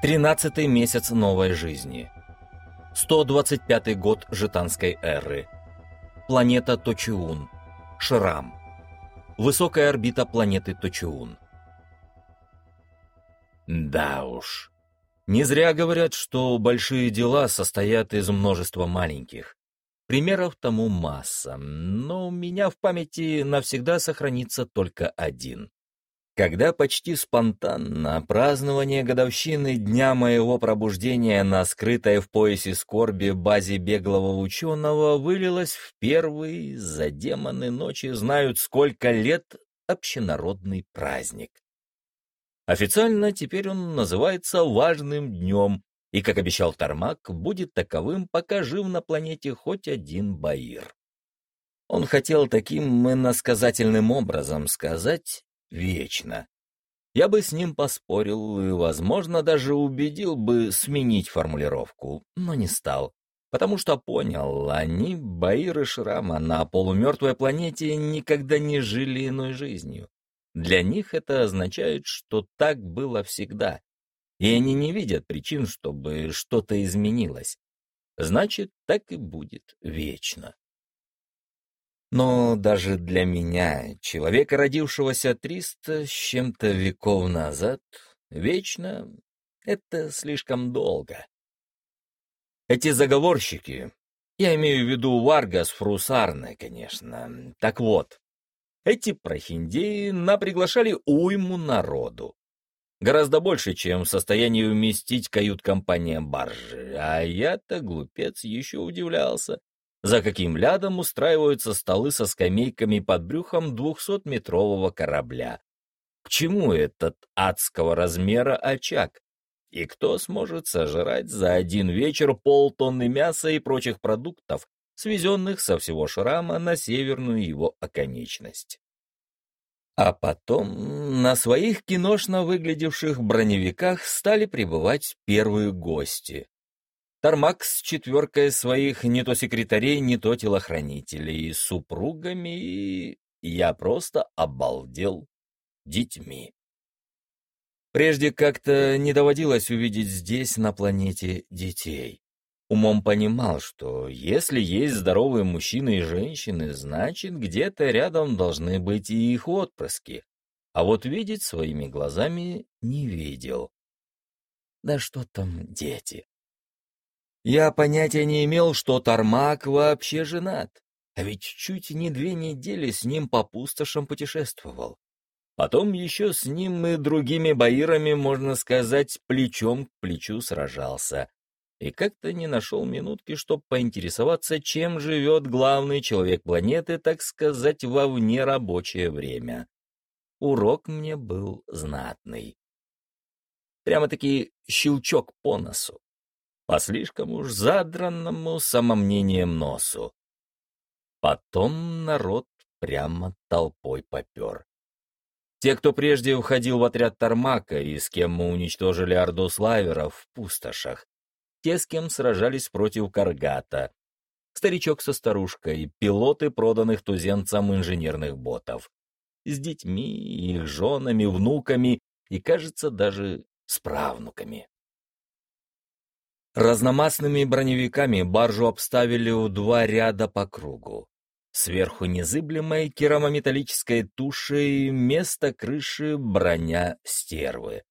Тринадцатый месяц новой жизни. 125 год житанской эры. Планета Точиун. Шрам. Высокая орбита планеты Точиун. Да уж. Не зря говорят, что большие дела состоят из множества маленьких. Примеров тому масса, но у меня в памяти навсегда сохранится только один когда почти спонтанно празднование годовщины дня моего пробуждения на скрытой в поясе скорби базе беглого ученого вылилось в первый, за демоны ночи знают сколько лет, общенародный праздник. Официально теперь он называется важным днем, и, как обещал Тармак, будет таковым, пока жив на планете хоть один Баир. Он хотел таким иносказательным образом сказать вечно. Я бы с ним поспорил и, возможно, даже убедил бы сменить формулировку, но не стал, потому что понял, они, Баир Шрама, на полумертвой планете никогда не жили иной жизнью. Для них это означает, что так было всегда, и они не видят причин, чтобы что-то изменилось. Значит, так и будет вечно. Но даже для меня, человека, родившегося триста с чем-то веков назад, вечно — это слишком долго. Эти заговорщики, я имею в виду Варгас Фрусарне, конечно, так вот, эти прохиндеи наприглашали уйму народу. Гораздо больше, чем в состоянии уместить кают-компания баржи, а я-то, глупец, еще удивлялся за каким лядом устраиваются столы со скамейками под брюхом двухсотметрового корабля. К чему этот адского размера очаг? И кто сможет сожрать за один вечер полтонны мяса и прочих продуктов, свезенных со всего шрама на северную его оконечность? А потом на своих киношно выглядевших броневиках стали прибывать первые гости. Тармак с четверкой своих не то секретарей, не то телохранителей, супругами и... Я просто обалдел детьми. Прежде как-то не доводилось увидеть здесь, на планете, детей. Умом понимал, что если есть здоровые мужчины и женщины, значит, где-то рядом должны быть и их отпрыски. А вот видеть своими глазами не видел. Да что там дети? Я понятия не имел, что Тармак вообще женат, а ведь чуть не две недели с ним по пустошам путешествовал. Потом еще с ним и другими баирами, можно сказать, плечом к плечу сражался. И как-то не нашел минутки, чтобы поинтересоваться, чем живет главный человек планеты, так сказать, во внерабочее время. Урок мне был знатный. Прямо-таки щелчок по носу по слишком уж задранному самомнением носу. Потом народ прямо толпой попер. Те, кто прежде уходил в отряд Тармака и с кем мы уничтожили орду славеров в пустошах, те, с кем сражались против Каргата, старичок со старушкой, пилоты проданных туземцам инженерных ботов, с детьми, их женами, внуками и, кажется, даже с правнуками. Разномастными броневиками баржу обставили у два ряда по кругу. Сверху незыблемой керамометаллической тушей место крыши броня стервы.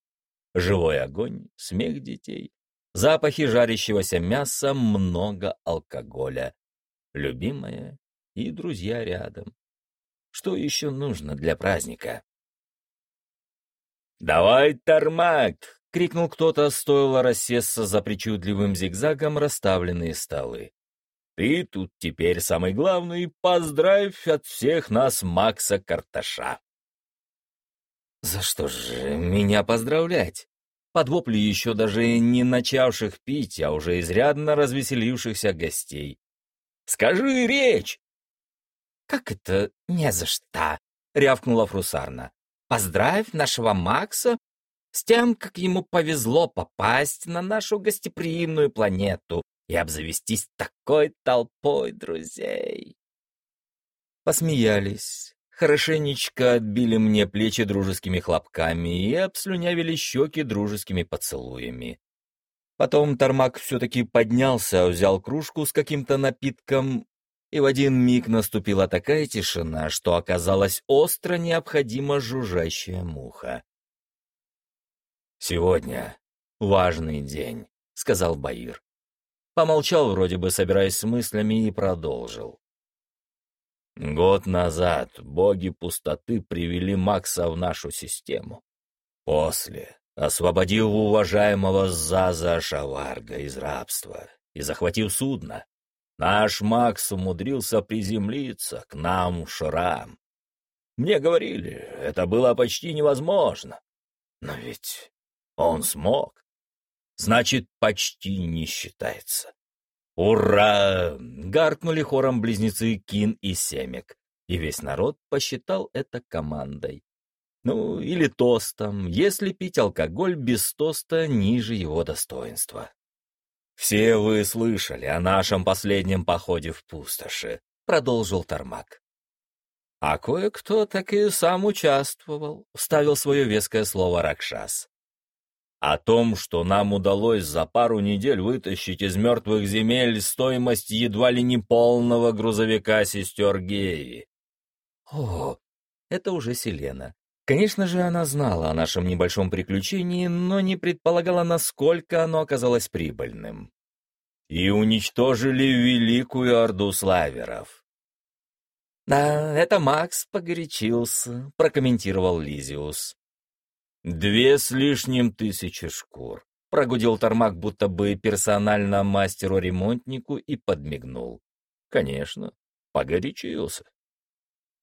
Живой огонь, смех детей, запахи жарящегося мяса, много алкоголя. Любимая и друзья рядом. Что еще нужно для праздника? «Давай, Тармак, — крикнул кто-то, стоило рассесться за причудливым зигзагом расставленные столы. «Ты тут теперь самый главный, поздравь от всех нас Макса Карташа!» «За что же меня поздравлять?» Под вопли еще даже не начавших пить, а уже изрядно развеселившихся гостей. «Скажи речь!» «Как это не за что?» — рявкнула Фрусарна. «Поздравь нашего Макса с тем, как ему повезло попасть на нашу гостеприимную планету и обзавестись такой толпой друзей. Посмеялись, хорошенечко отбили мне плечи дружескими хлопками и обслюнявили щеки дружескими поцелуями. Потом Тормак все-таки поднялся, взял кружку с каким-то напитком, и в один миг наступила такая тишина, что оказалась остро необходима жужжащая муха. «Сегодня важный день», — сказал Баир. Помолчал, вроде бы собираясь с мыслями, и продолжил. Год назад боги пустоты привели Макса в нашу систему. После, освободив уважаемого Заза Шаварга из рабства и захватив судно, наш Макс умудрился приземлиться к нам в Шрам. Мне говорили, это было почти невозможно. Но ведь он смог. Значит, почти не считается. «Ура!» — гаркнули хором близнецы Кин и Семек, и весь народ посчитал это командой. Ну, или тостом, если пить алкоголь без тоста ниже его достоинства. «Все вы слышали о нашем последнем походе в пустоши», — продолжил Тормак. «А кое-кто так и сам участвовал», — вставил свое веское слово Ракшас. О том, что нам удалось за пару недель вытащить из мертвых земель стоимость едва ли не полного грузовика сестер Геи. О, это уже Селена. Конечно же, она знала о нашем небольшом приключении, но не предполагала, насколько оно оказалось прибыльным. И уничтожили великую орду славеров. «Да, это Макс погорячился», — прокомментировал Лизиус. «Две с лишним тысячи шкур», — прогудел Тормак, будто бы персонально мастеру-ремонтнику и подмигнул. «Конечно, погорячился».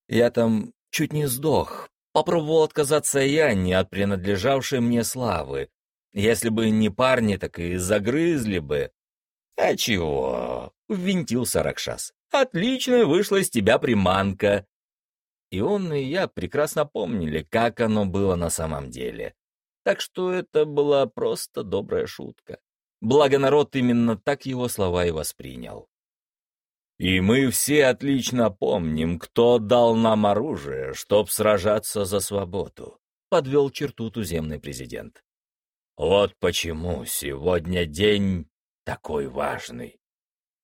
Я там чуть не сдох. Попробовал отказаться я не от принадлежавшей мне славы. Если бы не парни, так и загрызли бы. А чего? Ввинтился Ракшас. Отлично вышла из тебя приманка. И он, и я прекрасно помнили, как оно было на самом деле. Так что это была просто добрая шутка. Благо народ именно так его слова и воспринял. И мы все отлично помним, кто дал нам оружие, чтоб сражаться за свободу, подвел черту туземный президент. Вот почему сегодня день такой важный.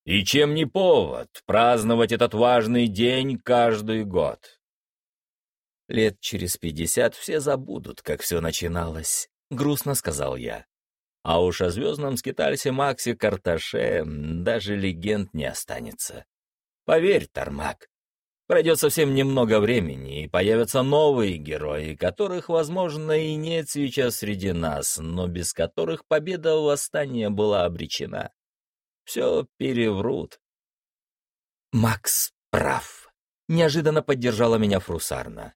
И чем не повод праздновать этот важный день каждый год? Лет через пятьдесят все забудут, как все начиналось, — грустно сказал я. А уж о звездном скитальсе Максе Карташе даже легенд не останется. Поверь, Тармак, пройдет совсем немного времени, и появятся новые герои, которых, возможно, и нет сейчас среди нас, но без которых победа восстания была обречена. Все переврут. Макс прав. Неожиданно поддержала меня Фрусарна.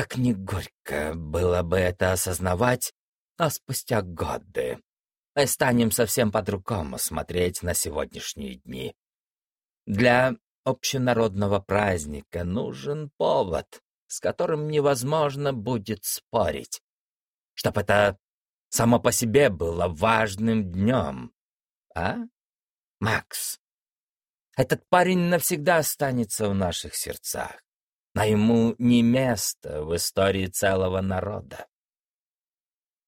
Как ни горько было бы это осознавать, а спустя годы мы станем совсем по-другому смотреть на сегодняшние дни. Для общенародного праздника нужен повод, с которым невозможно будет спорить. Чтоб это само по себе было важным днем. А, Макс? Этот парень навсегда останется в наших сердцах а ему не место в истории целого народа.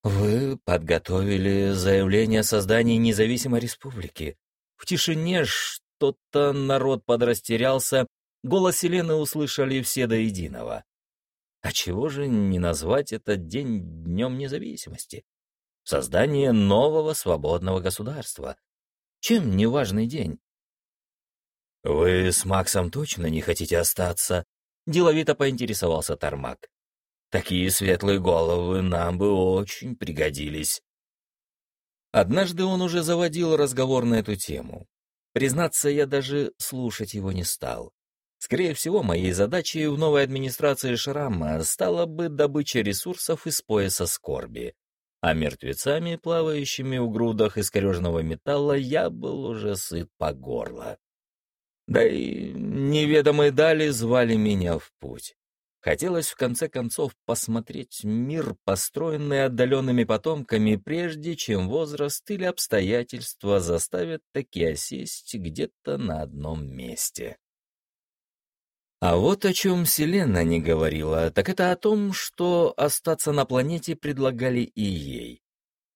Вы подготовили заявление о создании независимой республики. В тишине что-то народ подрастерялся, голос Селены услышали все до единого. А чего же не назвать этот день Днем независимости? Создание нового свободного государства. Чем не важный день? «Вы с Максом точно не хотите остаться?» Деловито поинтересовался Тармак. Такие светлые головы нам бы очень пригодились. Однажды он уже заводил разговор на эту тему. Признаться, я даже слушать его не стал. Скорее всего, моей задачей в новой администрации Шрама стала бы добыча ресурсов из пояса скорби, а мертвецами, плавающими в грудах искорежного металла, я был уже сыт по горло. Да и неведомые дали звали меня в путь. Хотелось в конце концов посмотреть мир, построенный отдаленными потомками, прежде чем возраст или обстоятельства заставят таки осесть где-то на одном месте. А вот о чем Селена не говорила, так это о том, что остаться на планете предлагали и ей.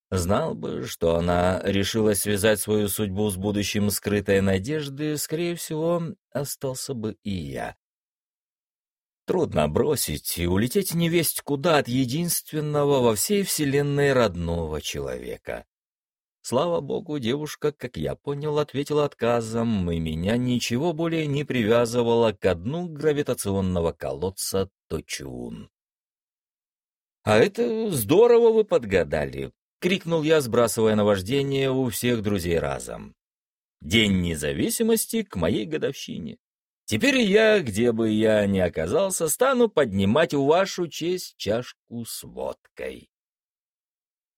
Знал бы, что она решила связать свою судьбу с будущим скрытой надежды, скорее всего, остался бы и я. Трудно бросить и улететь невесть куда от единственного во всей вселенной родного человека. Слава богу, девушка, как я понял, ответила отказом, и меня ничего более не привязывало к дну гравитационного колодца Точун. «А это здорово вы подгадали», — крикнул я, сбрасывая наваждение у всех друзей разом. «День независимости к моей годовщине. Теперь я, где бы я ни оказался, стану поднимать в вашу честь чашку с водкой».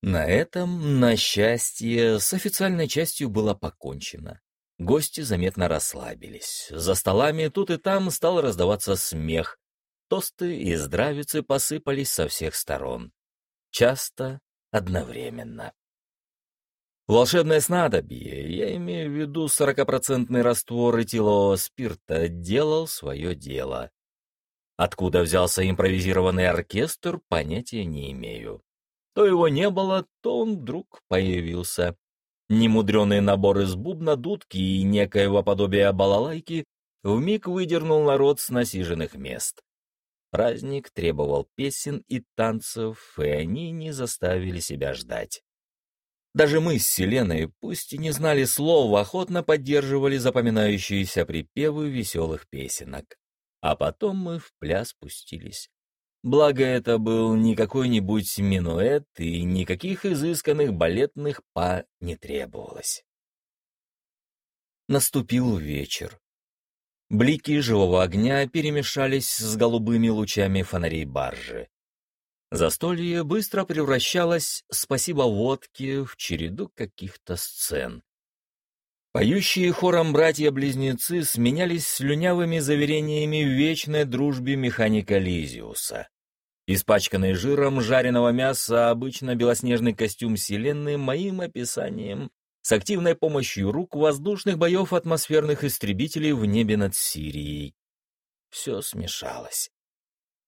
На этом, на счастье, с официальной частью было покончено. Гости заметно расслабились. За столами тут и там стал раздаваться смех. Тосты и здравицы посыпались со всех сторон. Часто, одновременно. Волшебное снадобье, я имею в виду сорокопроцентный раствор этилового спирта, делал свое дело. Откуда взялся импровизированный оркестр, понятия не имею. То его не было, то он вдруг появился. Немудренный набор из бубна, дудки и некоего подобия балалайки вмиг выдернул народ с насиженных мест. Праздник требовал песен и танцев, и они не заставили себя ждать. Даже мы с Селеной, пусть и не знали слов, охотно поддерживали запоминающиеся припевы веселых песенок. А потом мы в пляс пустились. Благо, это был не какой-нибудь минуэт, и никаких изысканных балетных па не требовалось. Наступил вечер. Блики живого огня перемешались с голубыми лучами фонарей баржи. Застолье быстро превращалось, спасибо водке, в череду каких-то сцен. Поющие хором братья-близнецы сменялись слюнявыми заверениями в вечной дружбе механика Лизиуса. Испачканный жиром жареного мяса обычно белоснежный костюм Селены моим описанием с активной помощью рук воздушных боев атмосферных истребителей в небе над Сирией. Все смешалось.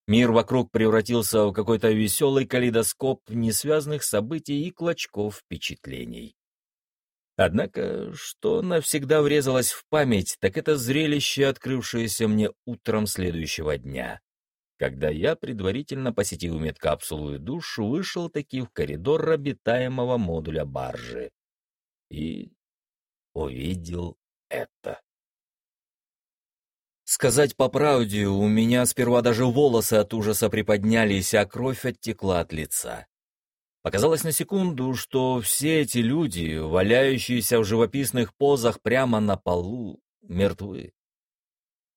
Мир вокруг превратился в какой-то веселый калейдоскоп несвязанных событий и клочков впечатлений. Однако, что навсегда врезалось в память, так это зрелище, открывшееся мне утром следующего дня, когда я, предварительно посетив медкапсулу и душ, вышел таки в коридор обитаемого модуля баржи и увидел это. Сказать по правде, у меня сперва даже волосы от ужаса приподнялись, а кровь оттекла от лица. Показалось на секунду, что все эти люди, валяющиеся в живописных позах прямо на полу, мертвы.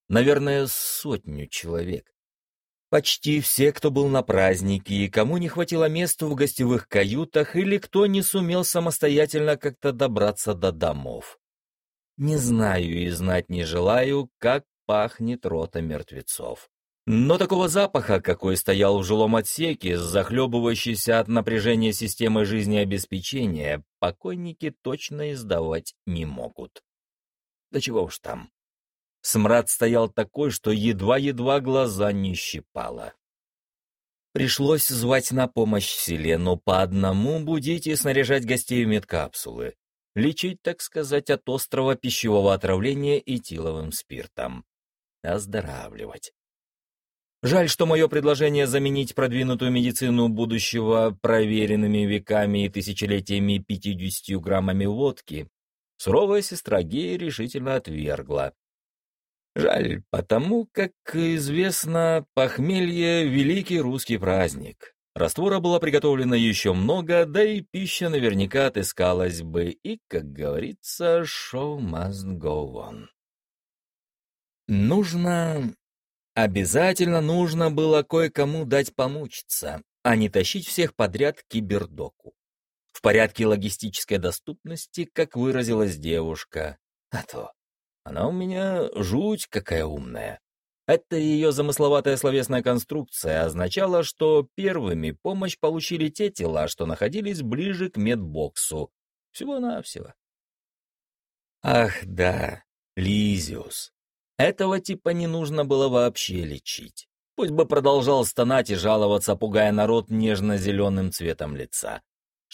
Наверное, сотню человек. Почти все, кто был на празднике, и кому не хватило места в гостевых каютах, или кто не сумел самостоятельно как-то добраться до домов. Не знаю и знать не желаю, как пахнет рота мертвецов. Но такого запаха, какой стоял в жилом отсеке, захлебывающийся от напряжения системы жизнеобеспечения, покойники точно издавать не могут. Да чего уж там. Смрад стоял такой, что едва-едва глаза не щипало. Пришлось звать на помощь Селену по одному, будить и снаряжать гостей медкапсулы. Лечить, так сказать, от острого пищевого отравления этиловым спиртом. Оздоравливать. Жаль, что мое предложение заменить продвинутую медицину будущего проверенными веками и тысячелетиями 50 граммами водки суровая сестра Гея решительно отвергла. Жаль, потому как, известно, похмелье — великий русский праздник. Раствора было приготовлено еще много, да и пища наверняка отыскалась бы, и, как говорится, show must go on. Нужно Обязательно нужно было кое-кому дать помучиться, а не тащить всех подряд к кибердоку. В порядке логистической доступности, как выразилась девушка. А то она у меня жуть какая умная. Это ее замысловатая словесная конструкция означала, что первыми помощь получили те тела, что находились ближе к медбоксу. Всего-навсего. Ах да, Лизиус. Этого типа не нужно было вообще лечить. Пусть бы продолжал стонать и жаловаться, пугая народ нежно-зеленым цветом лица.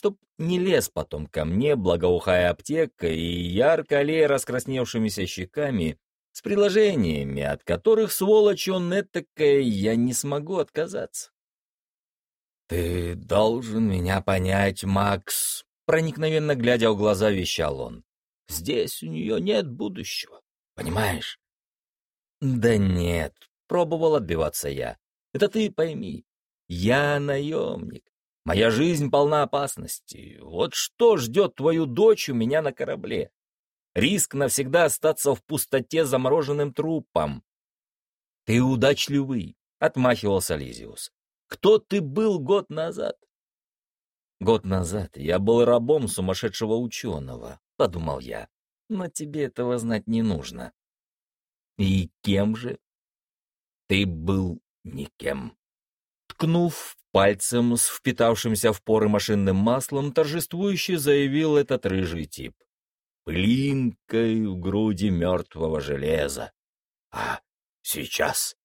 Чтоб не лез потом ко мне, благоухая аптека и ярко аллея раскрасневшимися щеками, с приложениями, от которых, сволочь он этакая, я не смогу отказаться. «Ты должен меня понять, Макс», — проникновенно глядя в глаза, вещал он. «Здесь у нее нет будущего, понимаешь?» «Да нет», — пробовал отбиваться я. «Это ты пойми, я наемник. Моя жизнь полна опасностей. Вот что ждет твою дочь у меня на корабле? Риск навсегда остаться в пустоте замороженным трупом. «Ты удачливый», — отмахивался Лизиус. «Кто ты был год назад?» «Год назад я был рабом сумасшедшего ученого», — подумал я. «Но тебе этого знать не нужно». «И кем же?» «Ты был никем». Ткнув пальцем с впитавшимся в поры машинным маслом, торжествующе заявил этот рыжий тип пылинкой в груди мертвого железа. А сейчас?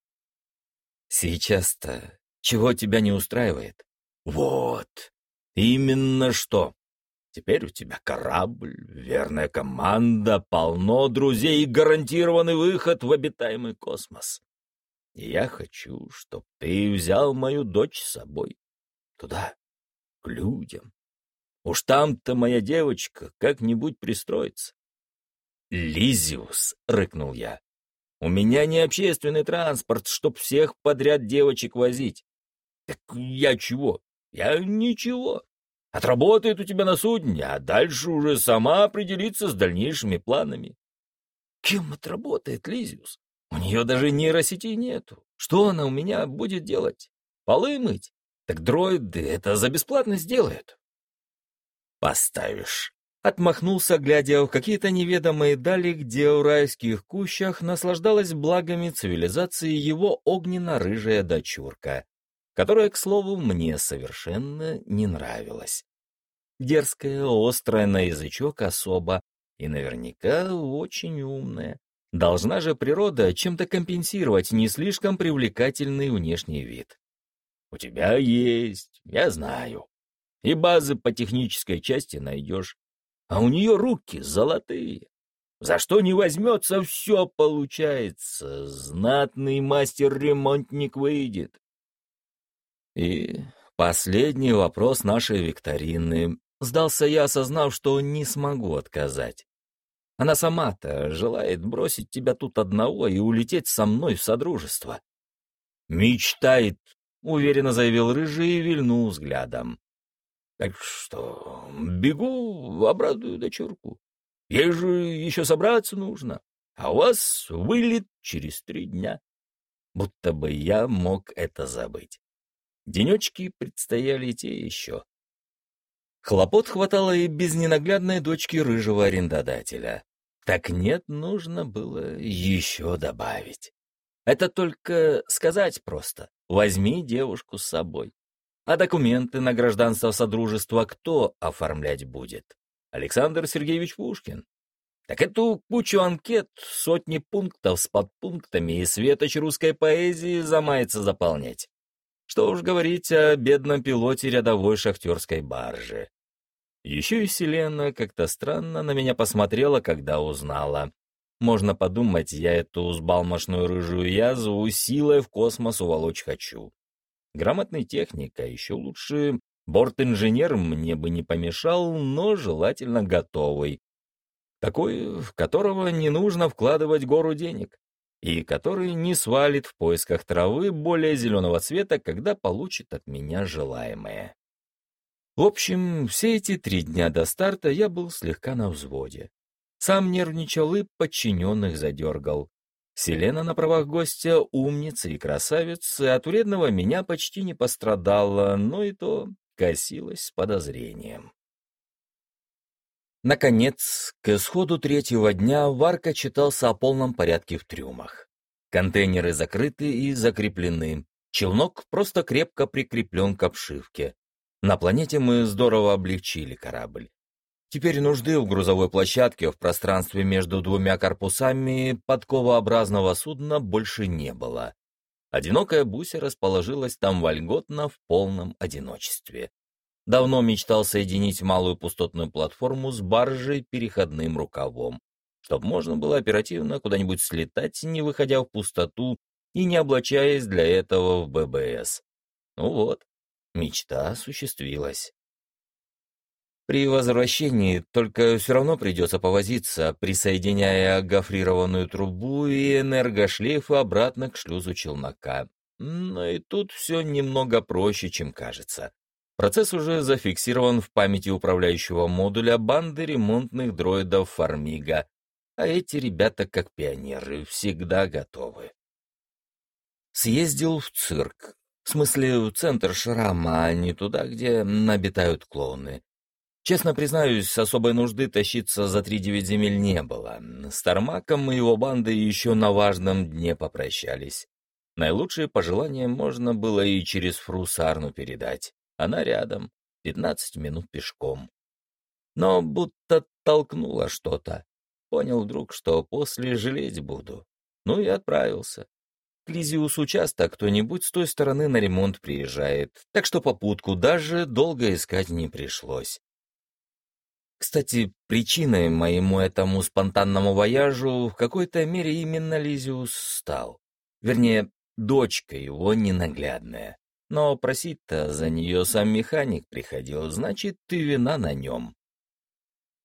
Сейчас-то чего тебя не устраивает? Вот, именно что. Теперь у тебя корабль, верная команда, полно друзей и гарантированный выход в обитаемый космос. Я хочу, чтобы ты взял мою дочь с собой. Туда, к людям, Уж там-то моя девочка как-нибудь пристроится. «Лизиус!» — рыкнул я. «У меня не общественный транспорт, чтоб всех подряд девочек возить». «Так я чего? Я ничего. Отработает у тебя на судне, а дальше уже сама определится с дальнейшими планами». «Кем отработает Лизиус? У нее даже нейросети нету. Что она у меня будет делать? Полы мыть? Так дроиды это за бесплатно сделают поставишь. Отмахнулся, глядя в какие-то неведомые дали, где в райских кущах наслаждалась благами цивилизации его огненно-рыжая дочурка, которая, к слову, мне совершенно не нравилась. Дерзкая, острая на язычок особа и наверняка очень умная. Должна же природа чем-то компенсировать не слишком привлекательный внешний вид. «У тебя есть, я знаю», и базы по технической части найдешь. А у нее руки золотые. За что не возьмется, все получается. Знатный мастер-ремонтник выйдет. И последний вопрос нашей викторины. Сдался я, осознав, что не смогу отказать. Она сама-то желает бросить тебя тут одного и улететь со мной в содружество. «Мечтает», — уверенно заявил Рыжий и вильнул взглядом. Так что бегу, обрадую дочурку. Ей же еще собраться нужно, а у вас вылет через три дня. Будто бы я мог это забыть. Денечки предстояли те еще. Хлопот хватало и без ненаглядной дочки рыжего арендодателя. Так нет, нужно было еще добавить. Это только сказать просто. Возьми девушку с собой. А документы на гражданство Содружества кто оформлять будет? Александр Сергеевич Пушкин. Так эту кучу анкет, сотни пунктов с подпунктами и светоч русской поэзии замается заполнять. Что уж говорить о бедном пилоте рядовой шахтерской баржи. Еще и Селена как-то странно на меня посмотрела, когда узнала. Можно подумать, я эту сбалмошную рыжую язву силой в космос уволочь хочу. Грамотный техник, а еще лучше борт-инженер мне бы не помешал, но желательно готовый. Такой, в которого не нужно вкладывать гору денег, и который не свалит в поисках травы более зеленого цвета, когда получит от меня желаемое. В общем, все эти три дня до старта я был слегка на взводе. Сам нервничал и подчиненных задергал. Селена на правах гостя умница и красавица, от вредного меня почти не пострадала, но и то косилась с подозрением. Наконец, к исходу третьего дня Варка читался о полном порядке в трюмах. Контейнеры закрыты и закреплены. Челнок просто крепко прикреплен к обшивке. На планете мы здорово облегчили корабль. Теперь нужды в грузовой площадке в пространстве между двумя корпусами подковообразного судна больше не было. Одинокая Буся расположилась там вольготно в полном одиночестве. Давно мечтал соединить малую пустотную платформу с баржей переходным рукавом, чтобы можно было оперативно куда-нибудь слетать, не выходя в пустоту и не облачаясь для этого в ББС. Ну вот, мечта осуществилась. При возвращении только все равно придется повозиться, присоединяя гофрированную трубу и энергошлейфы обратно к шлюзу челнока. Но и тут все немного проще, чем кажется. Процесс уже зафиксирован в памяти управляющего модуля банды ремонтных дроидов Фармига, а эти ребята, как пионеры, всегда готовы. Съездил в цирк. В смысле, центр шрама, а не туда, где обитают клоуны. Честно признаюсь, особой нужды тащиться за три девять земель не было. С Тармаком и его бандой еще на важном дне попрощались. Наилучшие пожелания можно было и через Фрусарну передать. Она рядом, пятнадцать минут пешком. Но будто толкнуло что-то. Понял вдруг, что после жалеть буду. Ну и отправился. К Лизиус участок кто-нибудь с той стороны на ремонт приезжает, так что попутку даже долго искать не пришлось. Кстати, причиной моему этому спонтанному вояжу в какой-то мере именно Лизиус стал. Вернее, дочка его ненаглядная. Но просить-то за нее сам механик приходил, значит, ты вина на нем.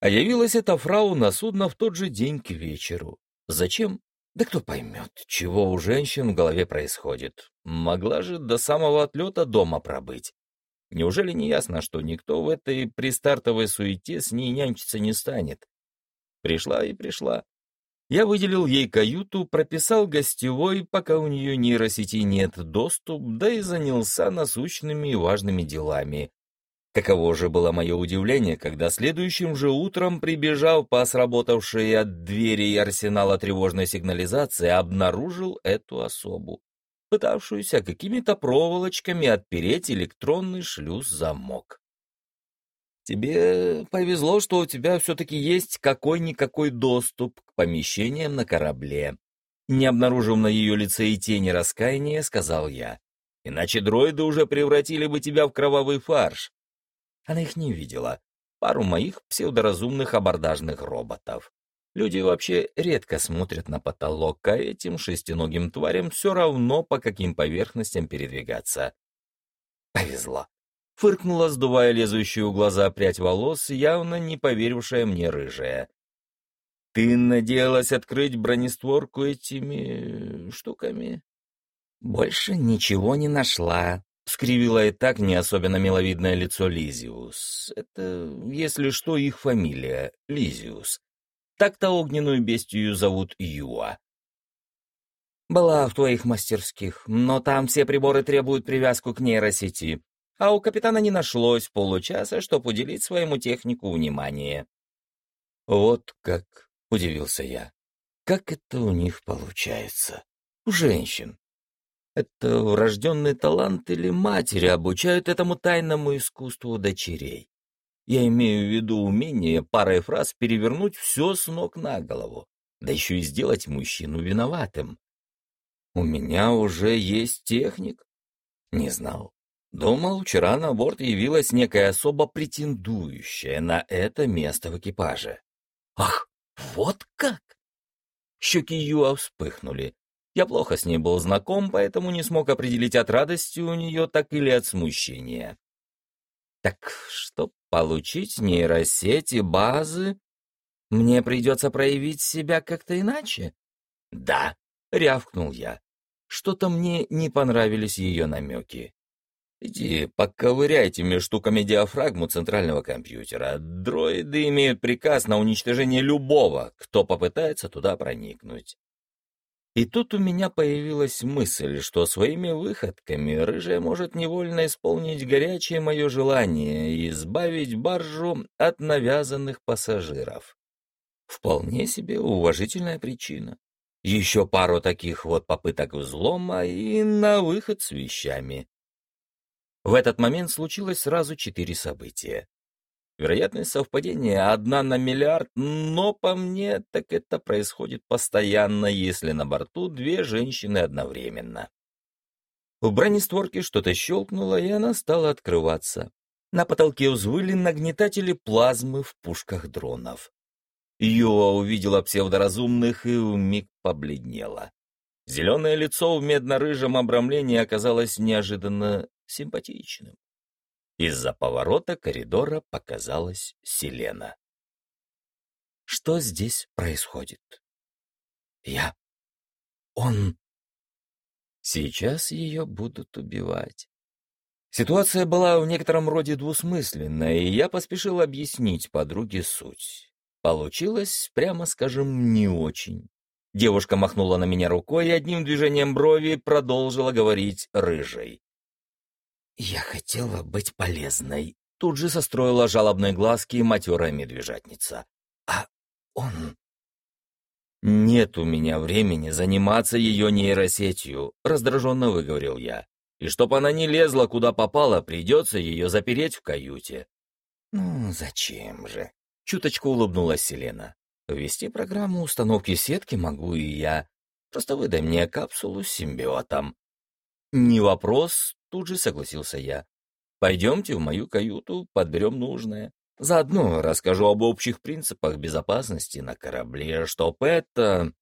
А явилась эта фрау на судно в тот же день к вечеру. Зачем? Да кто поймет, чего у женщин в голове происходит. Могла же до самого отлета дома пробыть. Неужели не ясно, что никто в этой пристартовой суете с ней нянчиться не станет? Пришла и пришла. Я выделил ей каюту, прописал гостевой, пока у нее нейросети нет доступ, да и занялся насущными и важными делами. Каково же было мое удивление, когда следующим же утром прибежал по сработавшей от двери арсенала тревожной сигнализации, обнаружил эту особу, пытавшуюся какими-то проволочками отпереть электронный шлюз-замок. Тебе повезло, что у тебя все-таки есть какой-никакой доступ к помещениям на корабле. Не обнаружив на ее лице и тени раскаяния, сказал я. Иначе дроиды уже превратили бы тебя в кровавый фарш. Она их не видела. Пару моих псевдоразумных абордажных роботов. Люди вообще редко смотрят на потолок, а этим шестиногим тварям все равно, по каким поверхностям передвигаться. Повезло. Фыркнула, сдувая лезущую в глаза прядь волос, явно не поверившая мне рыжая. «Ты надеялась открыть бронестворку этими... штуками?» «Больше ничего не нашла», — скривила и так не особенно миловидное лицо Лизиус. «Это, если что, их фамилия — Лизиус. Так-то огненную бестию зовут Юа». «Была в твоих мастерских, но там все приборы требуют привязку к нейросети а у капитана не нашлось получаса, чтобы уделить своему технику внимание. «Вот как!» — удивился я. «Как это у них получается? У женщин. Это врожденный талант или матери обучают этому тайному искусству дочерей? Я имею в виду умение парой фраз перевернуть все с ног на голову, да еще и сделать мужчину виноватым. У меня уже есть техник? Не знал. Думал, вчера на борт явилась некая особа, претендующая на это место в экипаже. Ах, вот как! Щеки Юа вспыхнули. Я плохо с ней был знаком, поэтому не смог определить от радости у нее, так или от смущения. Так что получить нейросети, базы, мне придется проявить себя как-то иначе? Да, рявкнул я. Что-то мне не понравились ее намеки. Иди, поковыряй этими штуками диафрагму центрального компьютера. Дроиды имеют приказ на уничтожение любого, кто попытается туда проникнуть. И тут у меня появилась мысль, что своими выходками рыжая может невольно исполнить горячее мое желание и избавить баржу от навязанных пассажиров. Вполне себе уважительная причина. Еще пару таких вот попыток взлома и на выход с вещами. В этот момент случилось сразу четыре события. Вероятность совпадения одна на миллиард, но по мне так это происходит постоянно, если на борту две женщины одновременно. В бронестворке что-то щелкнуло, и она стала открываться. На потолке взвыли нагнетатели плазмы в пушках дронов. Юа увидела псевдоразумных и вмиг побледнела. Зеленое лицо в медно-рыжем обрамлении оказалось неожиданно симпатичным. Из-за поворота коридора показалась Селена. Что здесь происходит? Я. Он. Сейчас ее будут убивать. Ситуация была в некотором роде двусмысленная, и я поспешил объяснить подруге суть. Получилось, прямо скажем, не очень. Девушка махнула на меня рукой и одним движением брови продолжила говорить рыжей. «Я хотела быть полезной», — тут же состроила жалобные глазки матерая медвежатница. «А он...» «Нет у меня времени заниматься ее нейросетью», — раздраженно выговорил я. «И чтоб она не лезла куда попала, придется ее запереть в каюте». «Ну, зачем же?» — чуточку улыбнулась Селена. Ввести программу установки сетки могу и я. Просто выдай мне капсулу с симбиотом. Не вопрос, тут же согласился я. Пойдемте в мою каюту, подберем нужное. Заодно расскажу об общих принципах безопасности на корабле, чтоб это...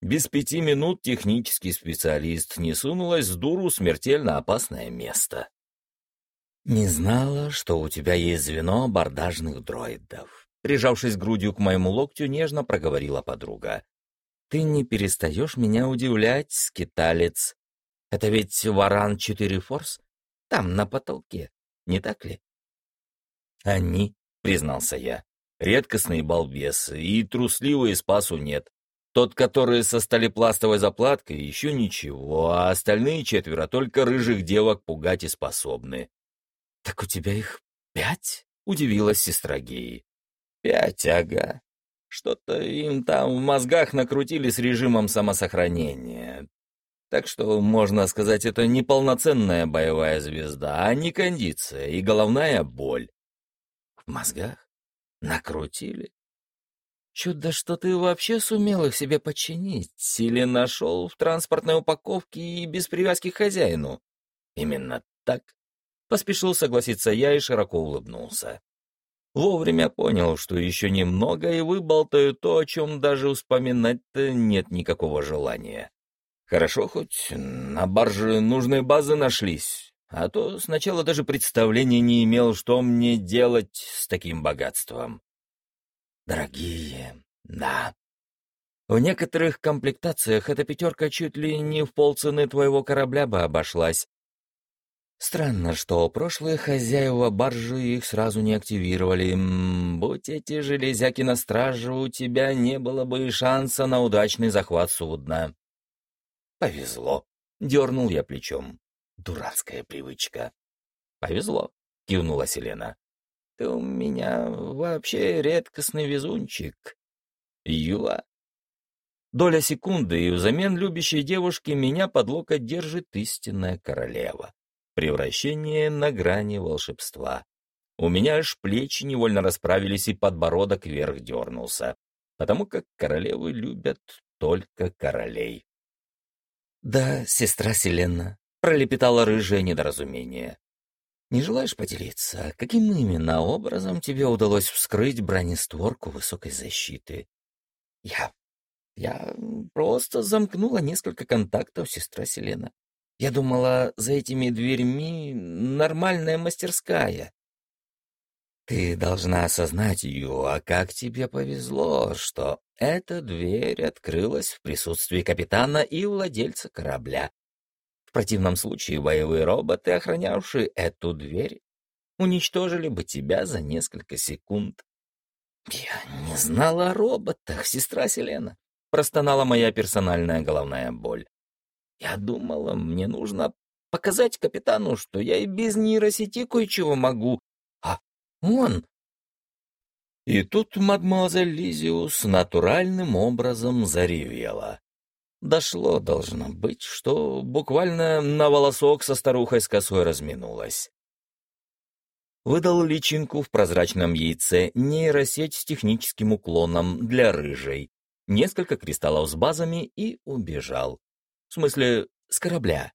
Без пяти минут технический специалист не сунулась с дуру смертельно опасное место. «Не знала, что у тебя есть звено абордажных дроидов», Прижавшись грудью к моему локтю, нежно проговорила подруга. «Ты не перестаешь меня удивлять, скиталец. Это ведь Варан-4 Форс? Там, на потолке, не так ли?» «Они», — признался я, — «редкостные балбесы, и трусливые спасу нет. Тот, который со сталепластовой заплаткой, еще ничего, а остальные четверо только рыжих девок пугать и способны». «Так у тебя их пять?» — удивилась сестра Геи. Пять, ага. Что-то им там в мозгах накрутили с режимом самосохранения. Так что, можно сказать, это не полноценная боевая звезда, а не кондиция и головная боль. В мозгах? Накрутили? Чудо, что ты вообще сумел их себе подчинить, или нашел в транспортной упаковке и без привязки к хозяину. Именно так. Поспешил согласиться я и широко улыбнулся. Вовремя понял, что еще немного, и выболтаю то, о чем даже вспоминать-то нет никакого желания. Хорошо, хоть на барже нужные базы нашлись, а то сначала даже представления не имел, что мне делать с таким богатством. Дорогие, да. В некоторых комплектациях эта пятерка чуть ли не в полцены твоего корабля бы обошлась, Странно, что прошлые хозяева баржи их сразу не активировали. Будь эти железяки на страже, у тебя не было бы и шанса на удачный захват судна. Повезло. Дернул я плечом. Дурацкая привычка. Повезло, кивнула Селена. Ты у меня вообще редкостный везунчик. Юа. Доля секунды, и взамен любящей девушки меня под локоть держит истинная королева. Превращение на грани волшебства. У меня аж плечи невольно расправились и подбородок вверх дернулся, потому как королевы любят только королей. «Да, сестра Селена», — пролепетала рыжее недоразумение. «Не желаешь поделиться, каким именно образом тебе удалось вскрыть бронестворку высокой защиты?» «Я... я просто замкнула несколько контактов, сестра Селена. Я думала, за этими дверьми нормальная мастерская. Ты должна осознать, Юа, как тебе повезло, что эта дверь открылась в присутствии капитана и владельца корабля. В противном случае боевые роботы, охранявшие эту дверь, уничтожили бы тебя за несколько секунд. «Я не знала о роботах, сестра Селена», — простонала моя персональная головная боль. Я думала, мне нужно показать капитану, что я и без нейросети кое-чего могу. Он... И тут мадемуазель Лизиус натуральным образом заревела. Дошло, должно быть, что буквально на волосок со старухой с косой разминулась. Выдал личинку в прозрачном яйце нейросеть с техническим уклоном для рыжей, несколько кристаллов с базами и убежал. В смысле, с корабля.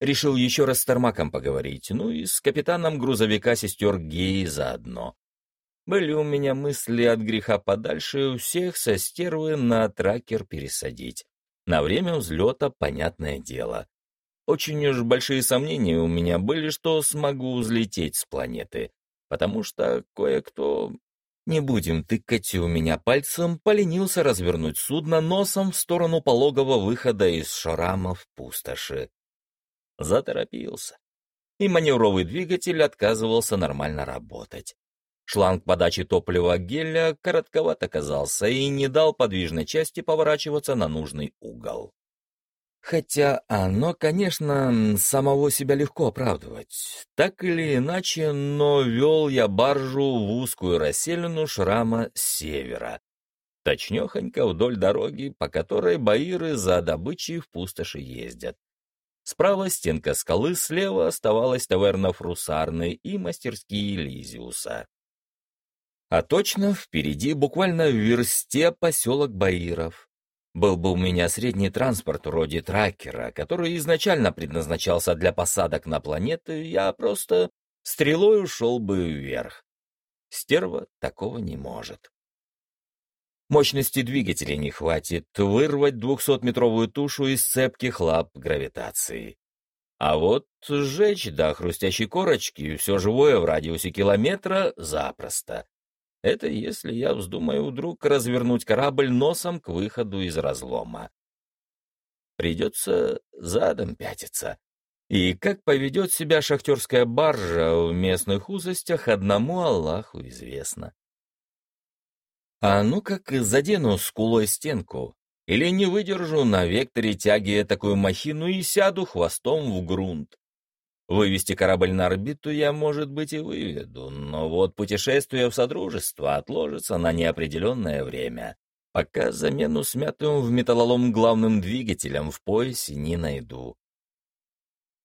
Решил еще раз с Тармаком поговорить, ну и с капитаном грузовика сестер Геи заодно. Были у меня мысли от греха подальше всех со стервы на тракер пересадить. На время взлета, понятное дело. Очень уж большие сомнения у меня были, что смогу взлететь с планеты, потому что кое-кто не будем тыкать у меня пальцем, поленился развернуть судно носом в сторону пологого выхода из шрамов пустоши. Заторопился. И маневровый двигатель отказывался нормально работать. Шланг подачи топлива геля коротковат оказался и не дал подвижной части поворачиваться на нужный угол. Хотя оно, конечно, самого себя легко оправдывать. Так или иначе, но вел я баржу в узкую расселину шрама севера. Точнёхонько вдоль дороги, по которой баиры за добычей в пустоши ездят. Справа стенка скалы, слева оставалась таверна Фрусарны и мастерские Лизиуса. А точно впереди, буквально в версте, поселок Баиров. Был бы у меня средний транспорт вроде тракера, который изначально предназначался для посадок на планеты, я просто стрелой ушел бы вверх. Стерва такого не может. Мощности двигателя не хватит вырвать двухсотметровую тушу из цепких лап гравитации. А вот сжечь до хрустящей корочки все живое в радиусе километра запросто. Это если я вздумаю вдруг развернуть корабль носом к выходу из разлома. Придется задом пятиться. И как поведет себя шахтерская баржа в местных узостях, одному Аллаху известно. А ну как задену скулой стенку, или не выдержу на векторе тяги такую махину и сяду хвостом в грунт. Вывести корабль на орбиту я, может быть, и выведу, но вот путешествие в Содружество отложится на неопределенное время, пока замену смятым в металлолом главным двигателем в поясе не найду.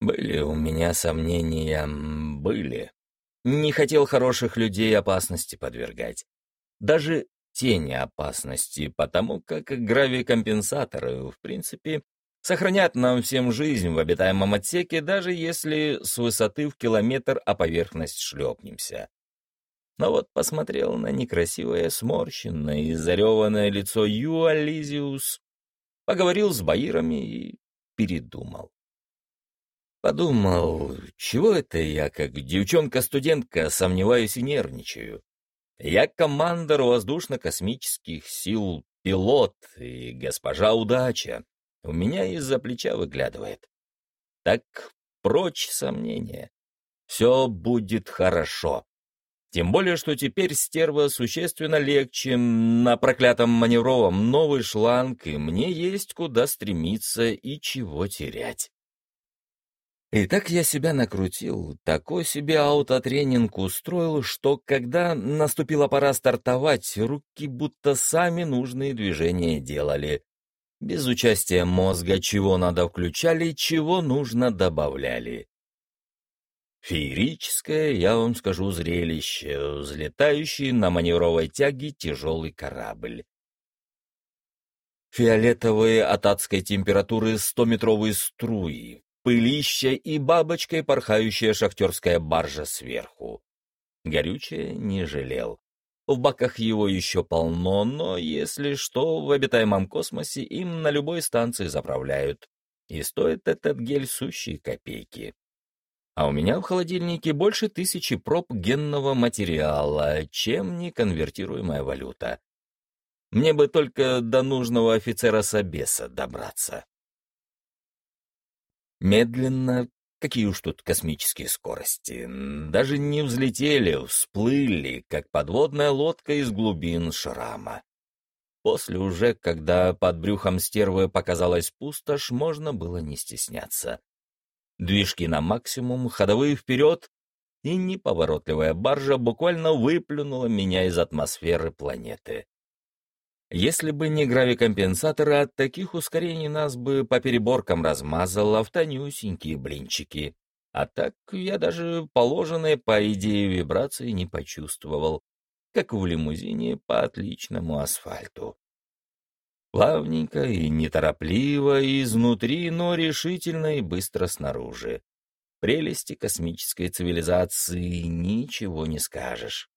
Были у меня сомнения, были. Не хотел хороших людей опасности подвергать. Даже тени опасности, потому как гравикомпенсаторы, в принципе, сохранят нам всем жизнь в обитаемом отсеке, даже если с высоты в километр о поверхность шлепнемся. Но вот посмотрел на некрасивое, сморщенное и зареванное лицо Юализиус, поговорил с Баирами и передумал. Подумал, чего это я, как девчонка-студентка, сомневаюсь и нервничаю. Я командор воздушно-космических сил, пилот и госпожа удача у меня из-за плеча выглядывает. Так прочь сомнения. Все будет хорошо. Тем более, что теперь стерва существенно легче, на проклятом маневровом новый шланг, и мне есть куда стремиться и чего терять. И так я себя накрутил, такой себе аутотренинг устроил, что когда наступила пора стартовать, руки будто сами нужные движения делали, без участия мозга, чего надо включали, чего нужно добавляли. Феерическое, я вам скажу, зрелище, взлетающий на маневровой тяге тяжелый корабль. Фиолетовые от адской температуры стометровые струи, пылище и бабочкой порхающая шахтерская баржа сверху. Горючее не жалел. В баках его еще полно, но если что, в обитаемом космосе им на любой станции заправляют. И стоит этот гель сущие копейки. А у меня в холодильнике больше тысячи проб генного материала, чем неконвертируемая валюта. Мне бы только до нужного офицера Собеса добраться. Медленно, Какие уж тут космические скорости. Даже не взлетели, всплыли, как подводная лодка из глубин шрама. После уже, когда под брюхом стервы показалась пустошь, можно было не стесняться. Движки на максимум, ходовые вперед, и неповоротливая баржа буквально выплюнула меня из атмосферы планеты. Если бы не гравикомпенсаторы, от таких ускорений нас бы по переборкам размазало в тонюсенькие блинчики. А так я даже положенные по идее вибрации не почувствовал, как в лимузине по отличному асфальту. Плавненько и неторопливо изнутри, но решительно и быстро снаружи. Прелести космической цивилизации ничего не скажешь.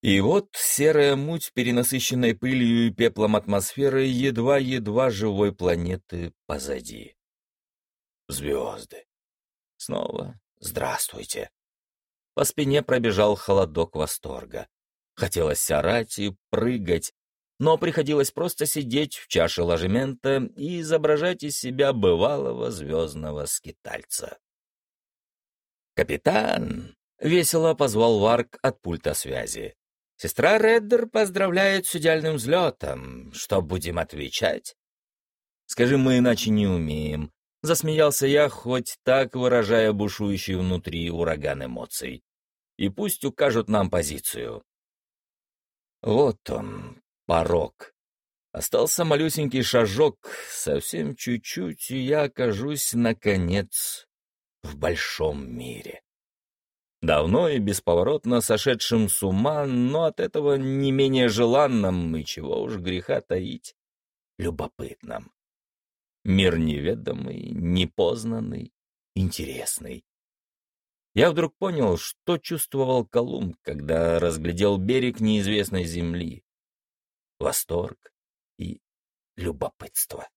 И вот серая муть, перенасыщенная пылью и пеплом атмосферы, едва-едва живой планеты позади. Звезды. Снова «Здравствуйте». По спине пробежал холодок восторга. Хотелось орать и прыгать, но приходилось просто сидеть в чаше ложемента и изображать из себя бывалого звездного скитальца. «Капитан!» — весело позвал Варк от пульта связи. Сестра Реддер поздравляет с идеальным взлетом. Что будем отвечать? Скажи, мы иначе не умеем. Засмеялся я, хоть так выражая бушующий внутри ураган эмоций. И пусть укажут нам позицию. Вот он, порог. Остался малюсенький шажок, совсем чуть-чуть, и я окажусь, наконец, в большом мире давно и бесповоротно сошедшим с ума, но от этого не менее желанным, и чего уж греха таить, любопытным. Мир неведомый, непознанный, интересный. Я вдруг понял, что чувствовал Колумб, когда разглядел берег неизвестной земли. Восторг и любопытство.